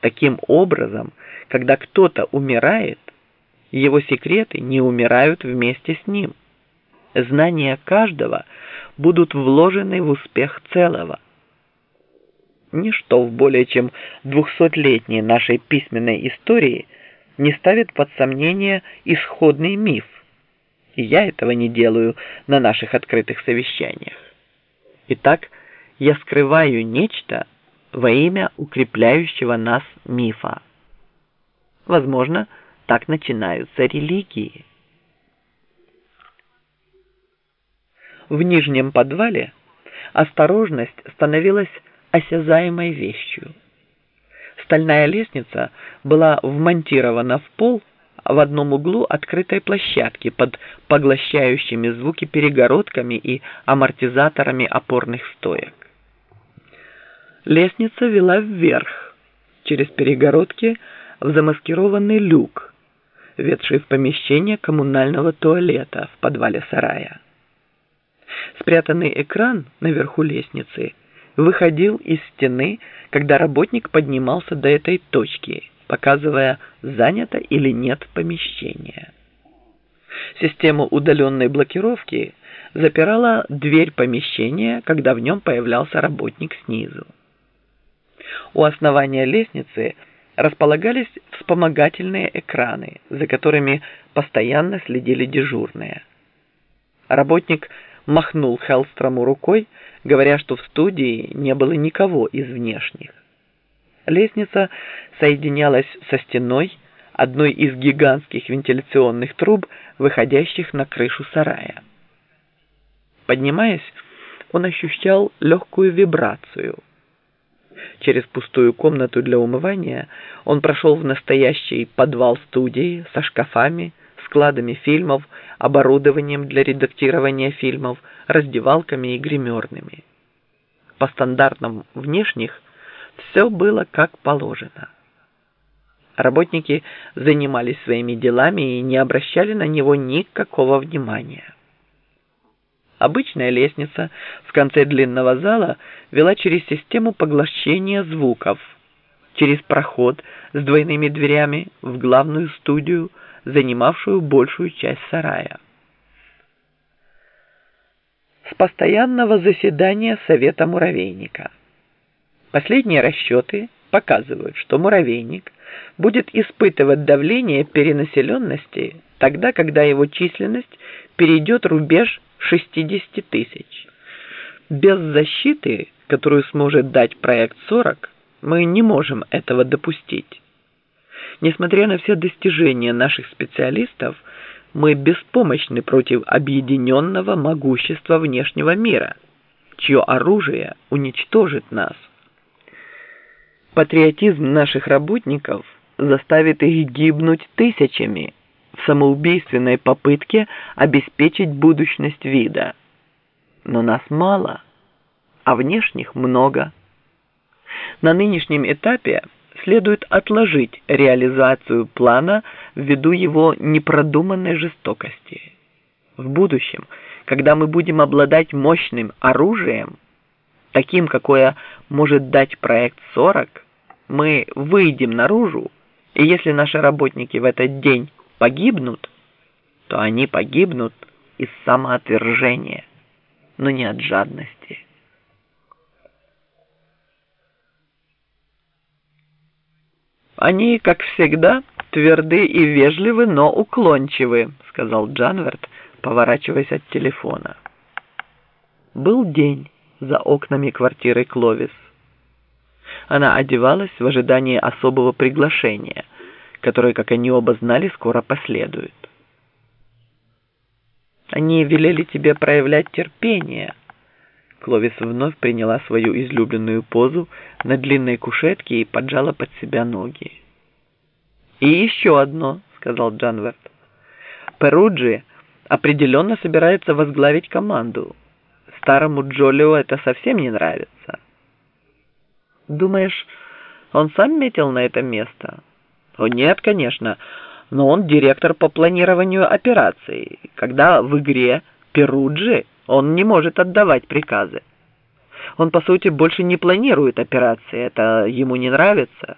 Таким образом, когда кто-то умирает, его секреты не умирают вместе с ним. Знания каждого будут вложены в успех целого. Ничто в более чем двухсотлетней нашей письменной истории не ставит под сомнение исходный миф. И я этого не делаю на наших открытых совещаниях. Итак, я скрываю нечто во имя укрепляющего нас мифа. Возможно, так начинаются религии. В нижнем подвале осторожность становилась осязаемой вещью. Стальная лестница была вмонтирована в пол в одном углу открытой площадки под поглощающими звуки перегородками и амортизаторами опорных стоек. Лестница вела вверх, через перегородки в замаскированный люк, ведший в помещение коммунального туалета в подвале сарая. Спрятанный экран наверху лестницы выходил из стены, когда работник поднимался до этой точки, показывая, занято или нет помещение. Систему удаленной блокировки запирала дверь помещения, когда в нем появлялся работник снизу. У основания лестницы располагались вспомогательные экраны, за которыми постоянно следили дежурные. Работник махнул Хеллстрому рукой, говоря, что в студии не было никого из внешних. Лестница соединялась со стеной одной из гигантских вентиляционных труб, выходящих на крышу сарая. Поднимаясь, он ощущал легкую вибрацию – Через пустую комнату для умывания он прошел в настоящий подвал студии со шкафами, складами фильмов, оборудованием для редактирования фильмов, раздевалками и гримерными. По стандартам внешних все было как положено. Работники занимались своими делами и не обращали на него никакого внимания. Обычная лестница в конце длинного зала вела через систему поглощения звуков, через проход с двойными дверями в главную студию, занимавшую большую часть сарая. С постоянного заседания Совета Муравейника. Последние расчеты показывают, что муравейник будет испытывать давление перенаселенности тогда, когда его численность перейдет рубеж 60 тысяч. Без защиты, которую сможет дать проект 40, мы не можем этого допустить. Несмотря на все достижения наших специалистов, мы беспомощны против объединенного могущества внешнего мира, чье оружие уничтожит нас. Патриотизм наших работников заставит их гибнуть тысячами, самоубийственной попытке обеспечить будущность вида. Но нас мало, а внешних много. На нынешнем этапе следует отложить реализацию плана ввиду его непродуманной жестокости. В будущем, когда мы будем обладать мощным оружием, таким, какое может дать проект 40, мы выйдем наружу, и если наши работники в этот день погибнут, то они погибнут из самоотвержения, но не от жадности. «Они, как всегда, тверды и вежливы, но уклончивы», — сказал Джанверт, поворачиваясь от телефона. Был день за окнами квартиры Кловис. Она одевалась в ожидании особого приглашения — который, как они оба знали, скоро последует. Они велели тебе проявлять терпение. Кловис вновь приняла свою излюбленную позу на длинной кушетке и поджала под себя ноги. «И еще одно», — сказал Джанверт. «Перуджи определенно собирается возглавить команду. Старому Джолио это совсем не нравится». «Думаешь, он сам метил на это место?» Нет, конечно, но он директор по планированию операций. Когда в игре Перуджи, он не может отдавать приказы. Он, по сути, больше не планирует операции, это ему не нравится.